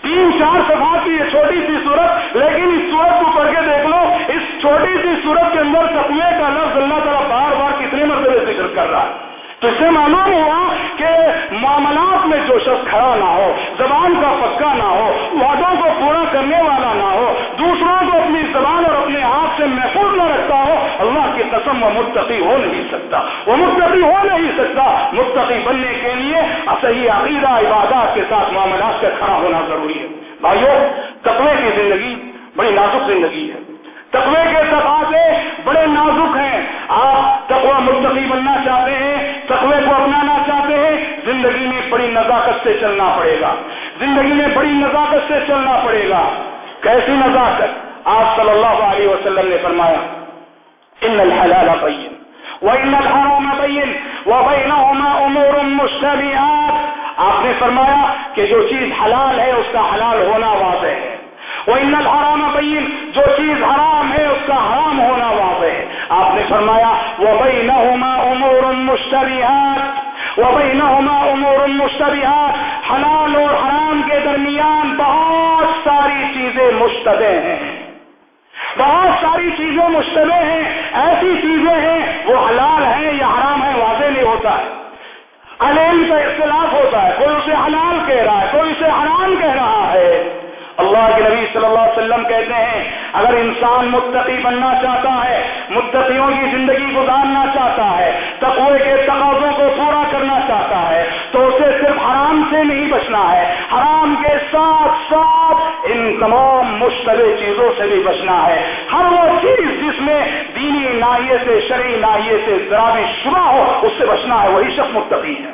تین چار سفا کی یہ چھوٹی سی صورت، لیکن اس صورت کو پڑھ کے دیکھ لو، اس چھوٹی سی صورت کے اندر تقوی کا لفظ اللہ تعالیٰ بار بار کتنے مرتبہ ذکر کر رہا ہے۔ تو اس سے معلوم ہوا کہ معاملات میں جو شخص کھڑا نہ ہو، زبان کا پکا نہ ہو، وعدوں کو پورا کرنے والا نہ ہو، دوسروں کو اپنی زبان اور اپنے ہاتھ سے محفوظ نہ رکھتا ہو اللہ کی قسم وہ متقی ہو نہیں سکتا۔ وہ متقی ہو نہیں سکتا۔ متقی بننے کے لیے صحیح عقیدہ، عبادات کے ساتھ معاملات سے کھڑا ہونا ضروری ہے۔ بھائیو، تقوی کی زندگی بڑی نازک زندگی ہے۔ تقوی کے تقاضے بڑے نازک ہیں۔ آپ تقوی مستقی بننا چاہتے ہیں، تقوی کو اپنانا چاہتے ہیں، زندگی میں بڑی نزاکت سے چلنا پڑے گا۔ زندگی میں بڑی نزاکت سے چلنا پڑے گا۔ کیسی نزاکت؟ آپ صلی اللہ علیہ وسلم نے فرمایا ان الحلال بین وان الحرام بین وبینهما امور مشتبهات آپ نے فرمایا کہ جو چیز حلال ہے، اس کا حلال ہونا واضح ہے۔ وہ ان الحرام بین جو چیز حرام ہے، اس کا حرام ہونا واضح ہے۔ آپ نے فرمایا وہ بھائی نہ ہوما امور مشتریات وہ بھائی نہ ہوما امور مشتریات حلال اور حرام کے درمیان بہت ساری چیزیں مشتبہ ہیں۔ بہت ساری چیزیں مشتبہ ہیں، ایسی چیزیں ہیں، وہ حلال ہیں یا حرام ہے واضح نہیں ہوتا ہے۔ علیم کا اختلاف ہوتا ہے، کوئی اسے حلال کہہ رہا ہے، کوئی اسے حرام کہہ رہا ہے۔ اللہ کے نبی صلی اللہ علیہ وسلم کہتے ہیں، اگر انسان متقی بننا چاہتا ہے، متقیوں کی زندگی گزارنا چاہتا ہے، تقوی کے تقاضوں کو پورا کرنا چاہتا ہے، تو اسے صرف حرام سے نہیں بچنا ہے۔ حرام کے ساتھ ساتھ ان تمام مشتبہ چیزوں سے بھی بچنا ہے۔ ہر وہ چیز جس میں دینی ناحیے سے، شرعی ناحیے سے ذرا بھی شبہ ہو، اس سے بچنا ہے، وہی شخص متقی ہے۔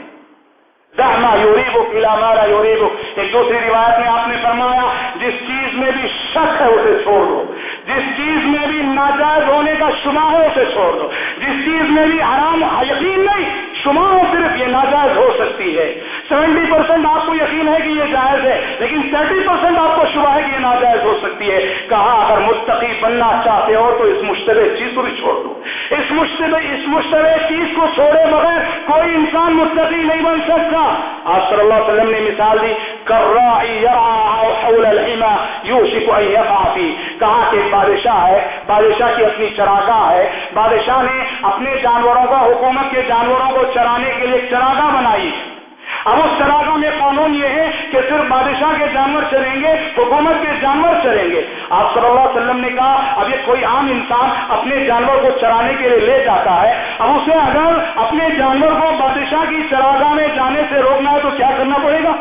دہنا یوریبو پیلا مارا یوریبو ایک دوسری روایت میں آپ نے فرمایا، جس چیز میں بھی شک ہے، اسے چھوڑ دو۔ جس چیز میں بھی ناجائز ہونے کا شمع ہے، اسے چھوڑ دو۔ جس چیز میں بھی حرام، یقین نہیں شمع صرف یہ ناجائز ہو سکتی ہے۔ سیونٹی پرسینٹ آپ کو یقین ہے کہ یہ جائز ہے، لیکن تھرٹی پرسینٹ آپ کو شبہ ہے کہ یہ ناجائز ہو سکتی ہے۔ کہا، اگر مستقی بننا چاہتے ہو تو اس مشتبہ چیز کو بھی چھوڑ دو۔ اس مشتبہ اس مشتبہ چیز کو چھوڑے بغیر کوئی انسان مستقی نہیں بن سکتا۔ آپ صلی اللہ علیہ وسلم نے مثال دی کہا کہ بادشاہ ہے، بادشاہ کی اپنی چراگاہ ہے۔ بادشاہ نے اپنے جانوروں کا، حکومت کے جانوروں کو چرانے کے لیے چراگاہ بنائی۔ اب اس چراگاہ میں قانون یہ ہے کہ صرف بادشاہ کے جانور چریں گے، حکومت کے جانور چریں گے۔ آپ صلی اللہ علیہ وسلم نے کہا، اب یہ کوئی عام انسان اپنے جانور کو چرانے کے لیے لے جاتا ہے، اب اسے اگر اپنے جانور کو بادشاہ کی چراگاہ میں جانے سے روکنا ہے تو کیا کرنا پڑے گا؟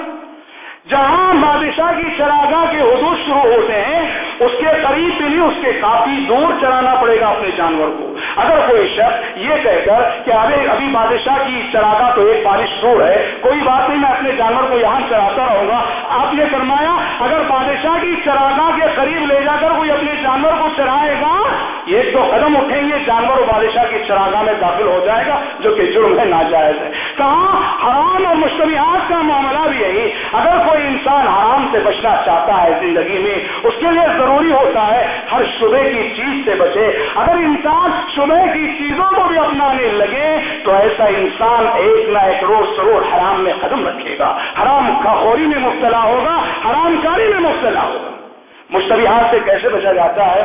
جہاں بادشاہ کی چراگاہ کے حدود شروع ہوتے ہیں اس کے قریب بھی نہیں، اس کے کافی دور چرانا پڑے گا اپنے جانور کو۔ اگر کوئی شخص یہ کہہ کر کہ ابھی ابھی بادشاہ کی چراگاہ تو ایک بارش دور ہے، کوئی بات نہیں، میں اپنے جانور کو یہاں چراتا رہوں گا۔ آپ نے فرمایا، اگر بادشاہ کی چراگاہ کے قریب لے جا کر کوئی اپنے جانور کو چرائے گا یہ تو قدم اٹھیں گے، جانور و بادشاہ کی چراگاہ میں داخل ہو جائے گا، جو کہ جرم ہے، ناجائز ہے۔ کہاں؟ حرام اور مشتبہات کا معاملہ بھی یہی۔ اگر کوئی انسان حرام سے بچنا چاہتا ہے زندگی میں، اس کے لیے ضروری ہوتا ہے ہر شبے کی چیز سے بچے۔ اگر انسان شبے کی چیزوں کو بھی اپنانے لگے، تو ایسا انسان ایک نہ ایک روز ضرور حرام میں قدم رکھے گا۔ حرام خوری میں مبتلا ہوگا، حرام کاری میں مبتلا ہوگا۔ مشتبہات سے کیسے بچا جاتا ہے؟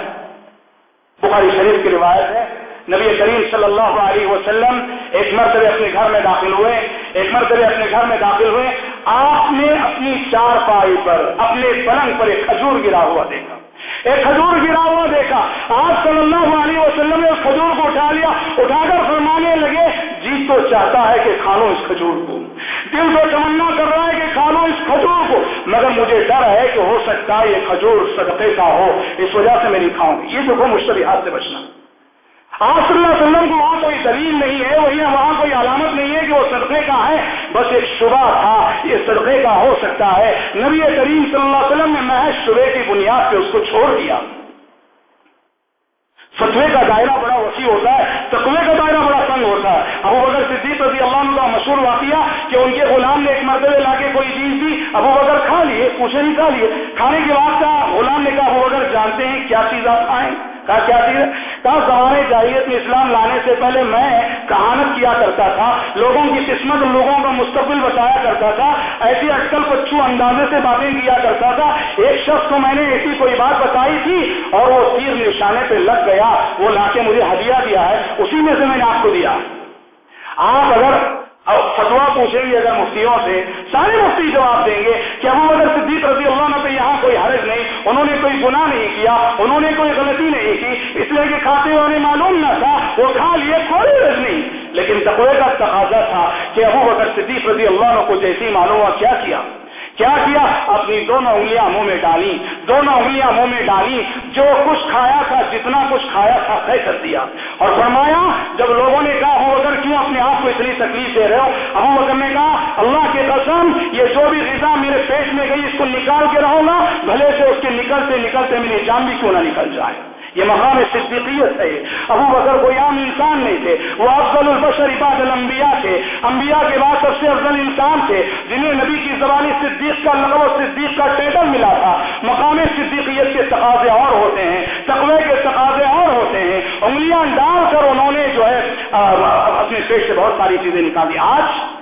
بخاری شریف کی روایت ہے۔ نبی کریم صلی اللہ علیہ وسلم ایک مرتبہ اپنے گھر میں داخل ہوئے، ایک مرتبہ اپنے گھر میں داخل ہوئے۔ آپ نے اپنی چار پائی پر، اپنے پلنگ پر ایک کھجور گرا ہوا دیکھا۔ ایک کھجور گرا ہوا دیکھا۔ آپ صلی اللہ علیہ وسلم نے اس کھجور کو اٹھا لیا۔ اٹھا کر فرمانے لگے جی تو چاہتا ہے کہ کھانو اس کھجور کو۔ دل تو تمنا کر رہا ہے کہ کھانو اس کھجور کو۔ مگر مجھے ڈر ہے کہ ہو سکتا ہے یہ کھجور صدقے کا ہو۔ اس وجہ سے میں نہیں کھاؤں گی یہ جو مشتبہات سے بچنا۔ آپ صلی اللہ علیہ وسلم کو وہاں کوئی دلیل نہیں ہے، وہی وہاں کوئی علامت نہیں ہے کہ وہ صدقے کا ہے، بس ایک شبہ تھا یہ صدقے کا ہو سکتا ہے۔ نبی کریم صلی اللہ علیہ وسلم نے محض شبے کی بنیاد پہ اس کو چھوڑ دیا۔ فتوے کا دائرہ بڑا وسیع ہوتا ہے، تقوی کا دائرہ بڑا تنگ ہوتا ہے۔ ابو بکر صدیق رضی اللہ عنہ کا مشہور واقعہ کہ ان کے غلام نے ایک مرتبہ لا کے کوئی چیز دی، ابو بکر لیے پوچھے نہیں کھا لیے کھانے کے بعد کا غلام نے کہا ابو بکر جانتے ہیں کیا چیز آپ کھائیں، کہا کیا چیز؟ کہا زمانے جاہیت میں اسلام لانے سے پہلے میں کہانت کیا کرتا تھا، لوگوں کی قسمت، لوگوں کا مستقبل بتایا کرتا تھا، ایسی اٹکل پچھو اندازے سے باتیں کیا کرتا تھا۔ ایک شخص کو میں نے ایسی کوئی بات بتائی تھی اور وہ تیر نشانے پہ لگ گیا، وہ لا کے مجھے ہدیہ دیا ہے، اسی میں سے میں نے آپ کو دیا۔ آپ اگر فتوا پوچھیں گے اگر مفتیوں سے، سارے مفتی جواب دیں گے کہ ابو اگر صدیق رضی اللہ عنہ پہ یہاں کوئی حرج نہیں، انہوں نے کوئی گناہ نہیں کیا، انہوں نے کوئی غلطی نہیں کی، اس لیے کہ کھاتے والے معلوم نہ تھا، وہ کھا لیے، کوئی حرج نہیں۔ لیکن تقوی کا تقاضا تھا کہ ابو بکر صدیق رضی اللہ عنہ کو جیسی معلوم ہوا کیا کیا۔ کیا کیا؟ اپنی دونوں انگلیاں منہ میں ڈالی دونوں انگلیاں منہ میں ڈالی جو کچھ کھایا تھا، جتنا کچھ کھایا تھا طے کر دیا۔ اور فرمایا، جب لوگوں نے کہا ابو بکر کیوں اپنے آپ کو اتنی تکلیف دے رہے ہو؟ ابو بکر نے کہا، اللہ کے قسم، یہ جو بھی غذا میرے پیٹ میں گئی، اس کو نکال کے رہوں گا، بھلے سے اس کے نکلتے نکلتے میری جان بھی کیوں نہ نکل جائے؟ یہ مقام صدیقیت ہے۔ ابو بکر کوئی عام انسان نہیں تھے۔ وہ افضل البشر عباد الانبیاء تھے۔ انبیاء کے بعد سب سے افضل انسان تھے۔ جنہیں نبی کی زبانی صدیق کا لغو، صدیق کا ٹیٹل ملا تھا۔ مقام صدیقیت کے تقاضے اور ہوتے ہیں۔ تقوی کے تقاضے اور ہوتے ہیں۔ انگلیاں ڈال کر انہوں نے جو ہے اپنے پیٹ سے بہت ساری چیزیں نکالی آج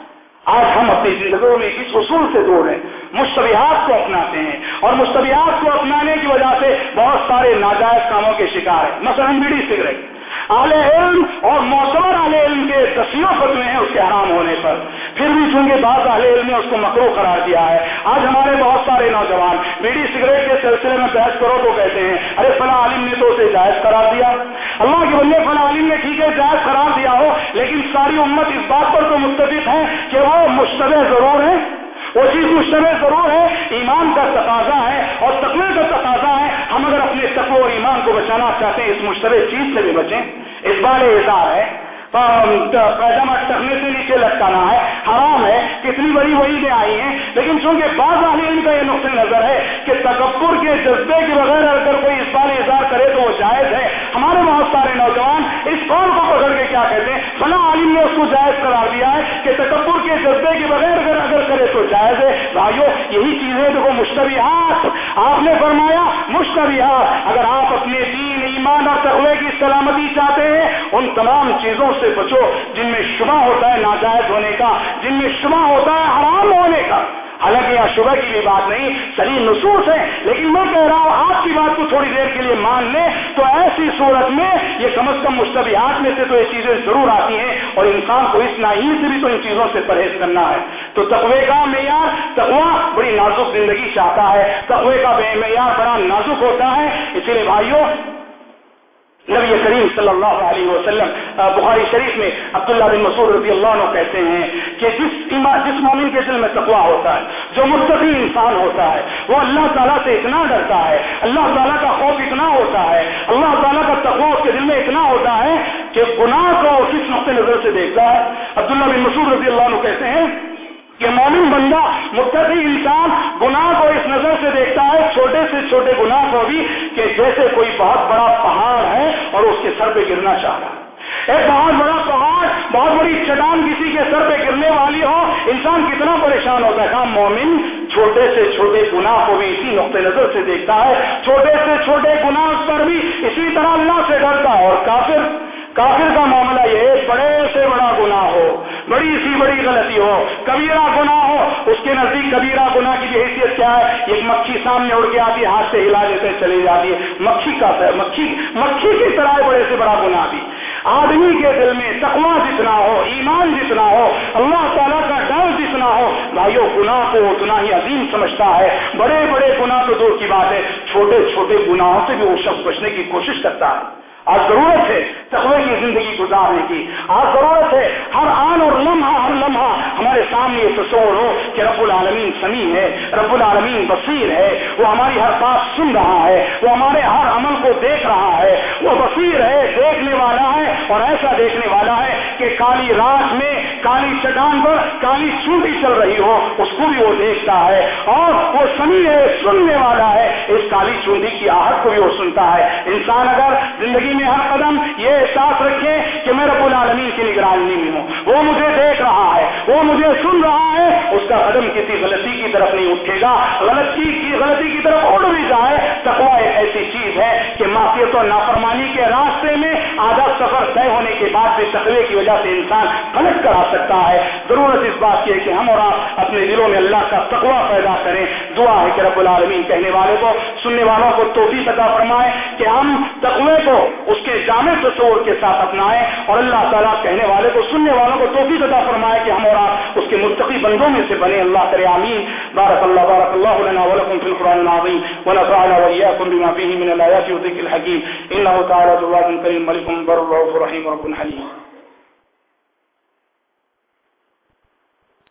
آج ہم اپنی زندگیوں میں اس اصول سے دور ہیں، مشتبہات کو اپناتے ہیں اور مشتبہات کو اپنانے کی وجہ سے بہت سارے ناجائز کاموں کے شکار ہیں۔ مثلا بیڑی سگریٹ۔ اعلی علم اور موسم اعلی علم کے دسیوں فتوے ہیں، اس کے حرام ہونے پر۔ پھر بھی چونکہ بعض اہل علم نے اس کو مکرو قرار دیا ہے۔ آج ہمارے بہت سارے نوجوان بیڑی سگریٹ کے سلسلے میں بحث کرو تو کہتے ہیں، ارے فلاں عالم نے تو اسے جائز قرار دیا۔ اللہ کے بندے فلاں عالم نے ٹھیک ہے، جائز قرار دیا ہو، لیکن ساری امت اس بات پر تو مستفق ہے کہ وہ مشتبہ ضرور ہے وہ چیز مشتبہ ضرور ہے، ایمان کا تقاضا ہے اور تقوی کا تقاضا ہے۔ ہم اگر اپنے تقوی اور ایمان کو بچانا چاہتے ہیں، اس مشتبہ چیز سے بھی بچیں۔ اس بار اظہار ہے۔ پیجامہ ٹکنے سے نیچے لٹکانا ہے۔ حرام ہے، کتنی بڑی وہی میں آئی ہیں۔ لیکن چونکہ بعض علم کا یہ نقطۂ نظر ہے کہ تکبر کے جذبے کے بغیر اگر کوئی اس بار اظہار کرے تو وہ جائز ہے۔ ہمارے بہت سارے نوجوان اس قول کو کیا کہتے ہیں؟ فلاں عالم نے اس کو جائز قرار دیا ہے کہ تکبر کے جذبے کے بغیر اگر اگر کرے تو جائز ہے۔ بھائیو، یہی چیزیں دیکھو، مشتبہات۔ آپ نے فرمایا، مشتبہات۔ اگر آپ اپنے دین، ایمان اور تقوی کی سلامتی چاہتے ہیں، ان تمام چیزوں سے بچو۔ جن میں شبہ ہوتا ہے ناجائز ہونے کا، جن میں شبہ ہوتا ہے حرام ہونے کا۔ حالانکہ یہاں شبہ کی بھی بات نہیں سلی نصوص ہے، لیکن میں کہہ رہا ہوں آپ کی بات کو تھوڑی دیر کے لیے مان لیں، تو ایسی صورت میں یہ کم از کم مشتبہات میں سے تو یہ چیزیں ضرور آتی ہیں اور انسان کو اس ناہی سے بھی تو ان چیزوں سے پرہیز کرنا ہے۔ تو تقوی کا معیار تقوا بڑی نازک زندگی چاہتا ہے، تقوی کا معیار بڑا نازک ہوتا ہے، اسی لیے بھائیوں نبی کریم صلی اللہ علیہ وسلم بخاری شریف میں عبداللہ بن مسعود رضی اللہ عنہ کہتے ہیں کہ جس جس مومن کے دل میں تقوا ہوتا ہے، جو مستقی انسان ہوتا ہے، وہ اللہ تعالیٰ سے اتنا ڈرتا ہے، اللہ تعالیٰ کا خوف اتنا ہوتا ہے، اللہ تعالیٰ کا تقوا اس کے دل میں اتنا ہوتا ہے کہ گناہ کو کس نقطۂ نظر سے دیکھتا ہے۔ عبداللہ بن مسعود رضی اللہ عنہ کہتے ہیں کہ مومن بندہ متقی انسان گناہ کو اس نظر سے دیکھتا ہے، چھوٹے سے چھوٹے گناہ کو بھی، کہ جیسے کوئی بہت بڑا پہاڑ ہے اور اس کے سر پہ گرنا چاہ رہا ہے۔ ایک بہت بڑا پہاڑ، بہت بڑی چٹان کسی کے سر پہ گرنے والی ہو، انسان کتنا پریشان ہوتا ہے۔ کہاں مومن چھوٹے سے چھوٹے گناہ کو بھی اسی نقطۂ نظر سے دیکھتا ہے۔ چھوٹے سے چھوٹے گناہ پر بھی اسی طرح اللہ سے ڈرتا ہے۔ اور کافر کافر کا معاملہ یہ بڑے سے بڑا گناہ ہو۔ بڑی سی بڑی غلطی ہو، کبیرہ گناہ ہو۔ اس کے نزدیک کبیرہ گناہ کی حیثیت کیا ہے؟ ایک مکھی سامنے اڑ کے آتی ہے ہاتھ سے ہلا دیتے چلی جاتی ہے۔ مکھی کا مکھی مکھی کی طرح بڑے سے بڑا گناہ بھی۔ آدمی کے دل میں تقوا جتنا ہو، ایمان جتنا ہو، اللہ تعالیٰ کا ڈر جتنا ہو، بھائیو، گناہ کو اتنا ہی عظیم سمجھتا ہے۔ بڑے بڑے گناہ تو دور کی بات ہے، چھوٹے چھوٹے گناہوں سے بھی وہ شخص بچنے کی کوشش کرتا ہے۔ آج ضرورت ہے تقوی کی زندگی گزارنے کی۔ آج ضرورت ہے ہر آن اور لمحہ، ہر لمحہ ہمارے سامنے یہ تصور ہو کہ رب العالمین سمیع ہے، رب العالمین بصیر ہے، وہ ہماری ہر بات سن رہا ہے، وہ ہمارے ہر عمل کو دیکھ رہا ہے، وہ بصیر ہے، دیکھنے والا ہے اور ایسا دیکھنے والا ہے کہ کالی رات میں کالی چٹان پر کالی چونٹی چل رہی ہو، اس کو بھی وہ دیکھتا ہے اور وہ سمیع ہے، سننے والا ہے۔ اس کالی چونٹی کی آہٹ کو بھی وہ سنتا ہے۔ انسان اگر زندگی میں ہر قدم یہ احساس رکھے کہ میں رب العالمین کی نگرانی میں ہوں، وہ مجھے دیکھ رہا ہے، وہ مجھے سن رہا ہے، اس کا قدم کسی غلطی کی طرف نہیں اٹھے گا۔ غلطی کی غلطی کی طرف اڑ بھی جائے تقوا ایک ایسی چیز ہے کہ معافیت و نافرمانی کے راستے میں آدھا سفر طے ہونے کے بعد بھی تقوی کی وجہ سے انسان پلٹ کر آ سکتا ہے۔ ضرورت اس بات کی ہے کہ ہم اور آپ اپنے دلوں میں اللہ کا تقوا پیدا کریں۔ دعا ہے کہ رب العالمین کہنے والے کو، سننے والوں کو توفیق عطا فرمائے کہ ہم تقوی کو اس کے جامع تصور کے ساتھ اپنائیں اور اللہ تعالیٰ کہنے والے کو، سننے والوں کو توفیق عطا فرمائے کہ ہم اور آپ اس کے مستقی بندوں میں سے بنے اللہ کرے آمین۔ بارک اللہ بارک اللہ لنا ولکم فی القرآن العظیم۔ ونفعنا وإياكم بما فيه من الآيات والذكر الحكيم. إنه تعالى جواد كريم ملك بر رؤوف رحيم رب حليم.